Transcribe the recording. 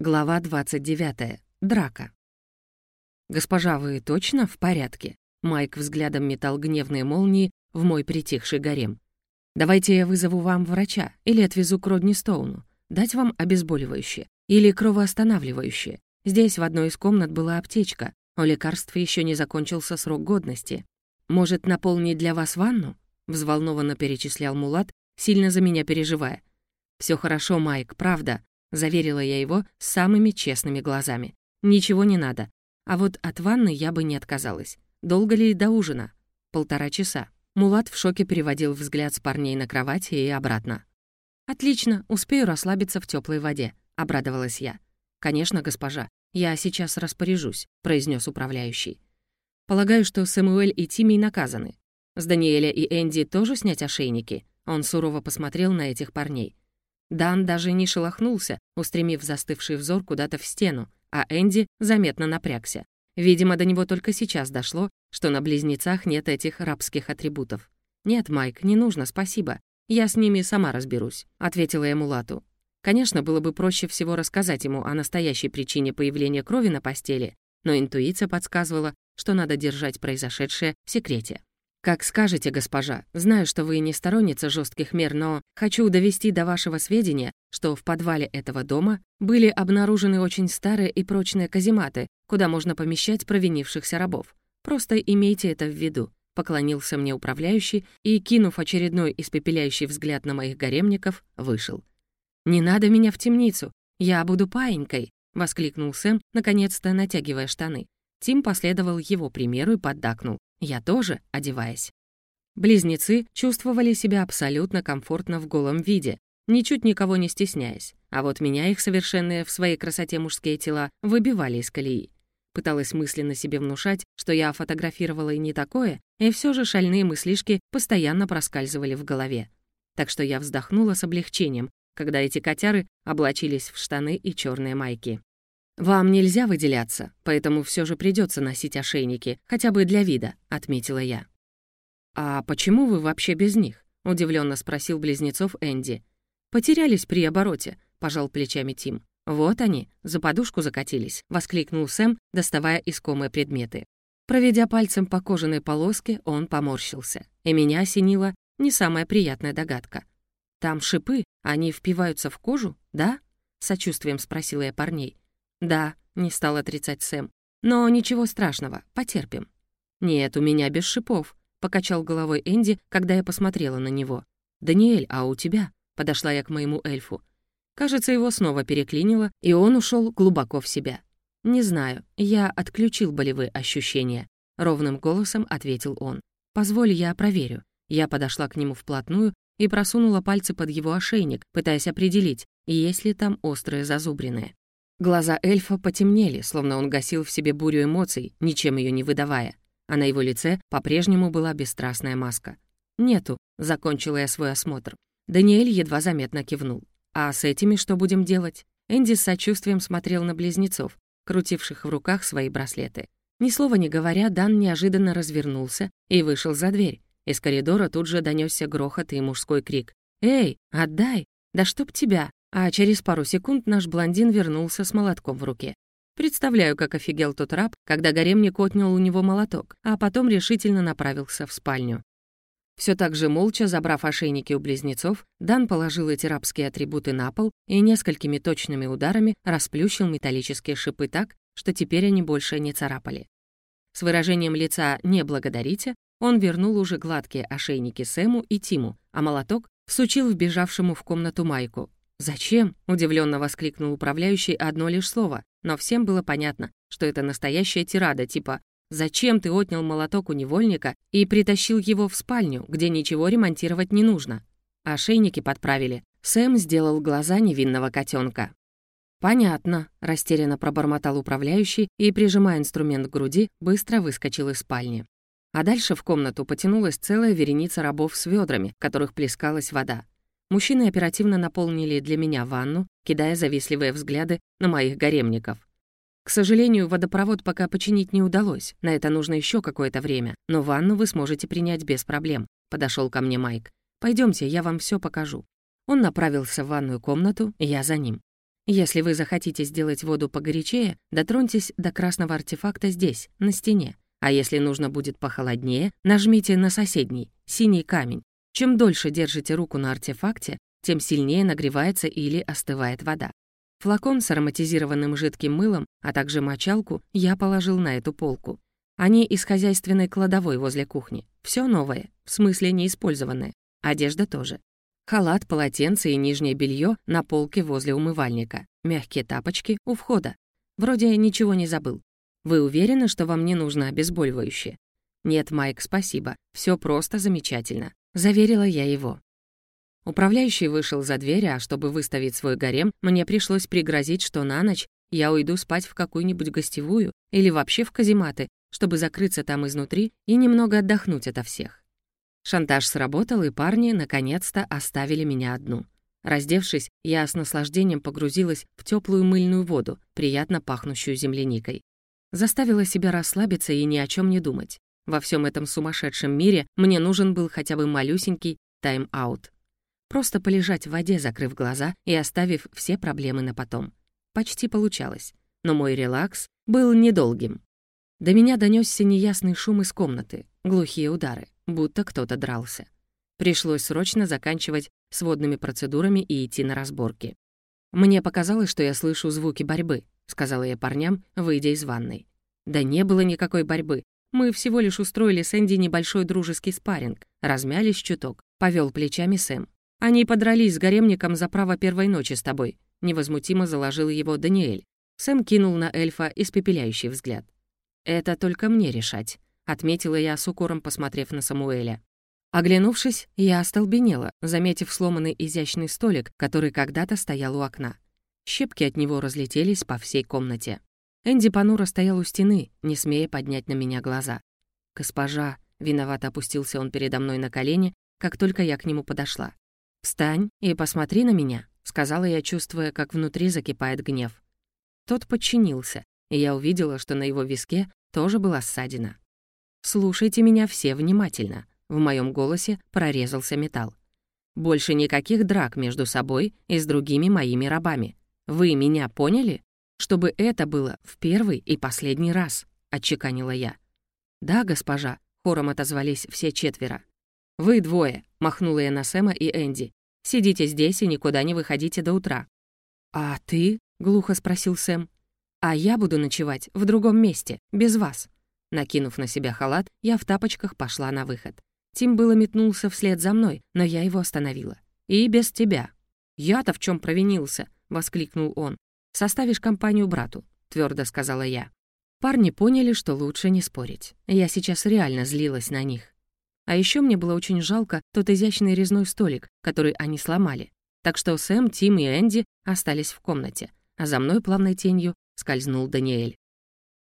Глава 29. Драка. «Госпожа, вы точно в порядке?» Майк взглядом метал гневные молнии в мой притихший гарем. «Давайте я вызову вам врача или отвезу к Родни Стоуну. Дать вам обезболивающее или кровоостанавливающее. Здесь в одной из комнат была аптечка. У лекарств еще не закончился срок годности. Может, наполнить для вас ванну?» Взволнованно перечислял Мулат, сильно за меня переживая. Все хорошо, Майк, правда», — заверила я его самыми честными глазами. «Ничего не надо. А вот от ванны я бы не отказалась. Долго ли до ужина?» «Полтора часа». Мулат в шоке переводил взгляд с парней на кровати и обратно. «Отлично, успею расслабиться в теплой воде», — обрадовалась я. «Конечно, госпожа, я сейчас распоряжусь», — произнес управляющий. «Полагаю, что Сэмуэль и Тимми наказаны. С Даниэля и Энди тоже снять ошейники?» Он сурово посмотрел на этих парней. Дан даже не шелохнулся, устремив застывший взор куда-то в стену, а Энди заметно напрягся. Видимо, до него только сейчас дошло, что на близнецах нет этих рабских атрибутов. «Нет, Майк, не нужно, спасибо. Я с ними сама разберусь», — ответила ему Лату. Конечно, было бы проще всего рассказать ему о настоящей причине появления крови на постели, но интуиция подсказывала, что надо держать произошедшее в секрете. «Как скажете, госпожа. Знаю, что вы не сторонница жестких мер, но хочу довести до вашего сведения, что в подвале этого дома были обнаружены очень старые и прочные казематы, куда можно помещать провинившихся рабов. Просто имейте это в виду», — поклонился мне управляющий и, кинув очередной испепеляющий взгляд на моих гаремников, вышел. «Не надо меня в темницу, я буду паинькой», — воскликнул Сэм, наконец-то натягивая штаны. Тим последовал его примеру и поддакнул. Я тоже, одеваясь. Близнецы чувствовали себя абсолютно комфортно в голом виде, ничуть никого не стесняясь, а вот меня их совершенные в своей красоте мужские тела выбивали из колеи. Пыталась мысленно себе внушать, что я фотографировала и не такое, и все же шальные мыслишки постоянно проскальзывали в голове. Так что я вздохнула с облегчением, когда эти котяры облачились в штаны и черные майки. «Вам нельзя выделяться, поэтому все же придется носить ошейники, хотя бы для вида», — отметила я. «А почему вы вообще без них?» — удивленно спросил близнецов Энди. «Потерялись при обороте», — пожал плечами Тим. «Вот они, за подушку закатились», — воскликнул Сэм, доставая искомые предметы. Проведя пальцем по кожаной полоске, он поморщился, и меня осенила не самая приятная догадка. «Там шипы, они впиваются в кожу, да?» — сочувствием спросила я парней. «Да», — не стал отрицать Сэм. «Но ничего страшного, потерпим». «Нет, у меня без шипов», — покачал головой Энди, когда я посмотрела на него. «Даниэль, а у тебя?» — подошла я к моему эльфу. Кажется, его снова переклинило, и он ушел глубоко в себя. «Не знаю, я отключил болевые ощущения», — ровным голосом ответил он. «Позволь, я проверю». Я подошла к нему вплотную и просунула пальцы под его ошейник, пытаясь определить, есть ли там острые зазубрины. Глаза эльфа потемнели, словно он гасил в себе бурю эмоций, ничем ее не выдавая, а на его лице по-прежнему была бесстрастная маска. «Нету», — закончила я свой осмотр. Даниэль едва заметно кивнул. «А с этими что будем делать?» Энди с сочувствием смотрел на близнецов, крутивших в руках свои браслеты. Ни слова не говоря, Дан неожиданно развернулся и вышел за дверь. Из коридора тут же донесся грохот и мужской крик. «Эй, отдай! Да чтоб тебя!» А через пару секунд наш блондин вернулся с молотком в руке. Представляю, как офигел тот раб, когда гаремник отнял у него молоток, а потом решительно направился в спальню. Все так же молча, забрав ошейники у близнецов, Дан положил эти рабские атрибуты на пол и несколькими точными ударами расплющил металлические шипы так, что теперь они больше не царапали. С выражением лица «не благодарите» он вернул уже гладкие ошейники Сэму и Тиму, а молоток всучил вбежавшему в комнату Майку, «Зачем?» — удивленно воскликнул управляющий одно лишь слово, но всем было понятно, что это настоящая тирада, типа «Зачем ты отнял молоток у невольника и притащил его в спальню, где ничего ремонтировать не нужно?» Ошейники подправили. Сэм сделал глаза невинного котенка. «Понятно», — растерянно пробормотал управляющий и, прижимая инструмент к груди, быстро выскочил из спальни. А дальше в комнату потянулась целая вереница рабов с ведрами, в которых плескалась вода. Мужчины оперативно наполнили для меня ванну, кидая завистливые взгляды на моих гаремников. К сожалению, водопровод пока починить не удалось, на это нужно еще какое-то время, но ванну вы сможете принять без проблем. Подошел ко мне Майк. Пойдемте, я вам все покажу. Он направился в ванную комнату, я за ним. Если вы захотите сделать воду погорячее, дотроньтесь до красного артефакта здесь, на стене. А если нужно будет похолоднее, нажмите на соседний, синий камень. Чем дольше держите руку на артефакте, тем сильнее нагревается или остывает вода. Флакон с ароматизированным жидким мылом, а также мочалку я положил на эту полку. Они из хозяйственной кладовой возле кухни. Все новое, в смысле неиспользованное. Одежда тоже. Халат, полотенце и нижнее белье на полке возле умывальника. Мягкие тапочки у входа. Вроде ничего не забыл. Вы уверены, что вам не нужно обезболивающее? Нет, Майк, спасибо. Все просто замечательно. Заверила я его. Управляющий вышел за дверь, а чтобы выставить свой гарем, мне пришлось пригрозить, что на ночь я уйду спать в какую-нибудь гостевую или вообще в казематы, чтобы закрыться там изнутри и немного отдохнуть ото всех. Шантаж сработал, и парни наконец-то оставили меня одну. Раздевшись, я с наслаждением погрузилась в теплую мыльную воду, приятно пахнущую земляникой. Заставила себя расслабиться и ни о чем не думать. Во всем этом сумасшедшем мире мне нужен был хотя бы малюсенький тайм-аут. Просто полежать в воде, закрыв глаза и оставив все проблемы на потом. Почти получалось, но мой релакс был недолгим. До меня донесся неясный шум из комнаты, глухие удары, будто кто-то дрался. Пришлось срочно заканчивать с водными процедурами и идти на разборки. «Мне показалось, что я слышу звуки борьбы», — сказала я парням, выйдя из ванной. «Да не было никакой борьбы. Мы всего лишь устроили с Энди небольшой дружеский спарринг, размялись чуток», — повел плечами Сэм. Они подрались с гаремником за право первой ночи с тобой», — невозмутимо заложил его Даниэль. Сэм кинул на эльфа испепеляющий взгляд. «Это только мне решать», — отметила я с укором, посмотрев на Самуэля. Оглянувшись, я остолбенела, заметив сломанный изящный столик, который когда-то стоял у окна. Щепки от него разлетелись по всей комнате. Энди понуро стоял у стены, не смея поднять на меня глаза. «Госпожа», — виновато опустился он передо мной на колени, как только я к нему подошла. «Встань и посмотри на меня», — сказала я, чувствуя, как внутри закипает гнев. Тот подчинился, и я увидела, что на его виске тоже была ссадина. «Слушайте меня все внимательно», — в моем голосе прорезался металл. «Больше никаких драк между собой и с другими моими рабами. Вы меня поняли? Чтобы это было в первый и последний раз», — отчеканила я. «Да, госпожа», — хором отозвались все четверо. «Вы двое», — махнула я на Сэма и Энди. «Сидите здесь и никуда не выходите до утра». «А ты?» — глухо спросил Сэм. «А я буду ночевать в другом месте, без вас». Накинув на себя халат, я в тапочках пошла на выход. Тим было метнулся вслед за мной, но я его остановила. «И без тебя». «Я-то в чем провинился?» — воскликнул он. «Составишь компанию брату», — твердо сказала я. Парни поняли, что лучше не спорить. Я сейчас реально злилась на них. А еще мне было очень жалко тот изящный резной столик, который они сломали. Так что Сэм, Тим и Энди остались в комнате, а за мной плавной тенью скользнул Даниэль.